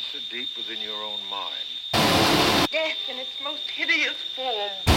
answer deep within your own mind. Death in its most hideous form.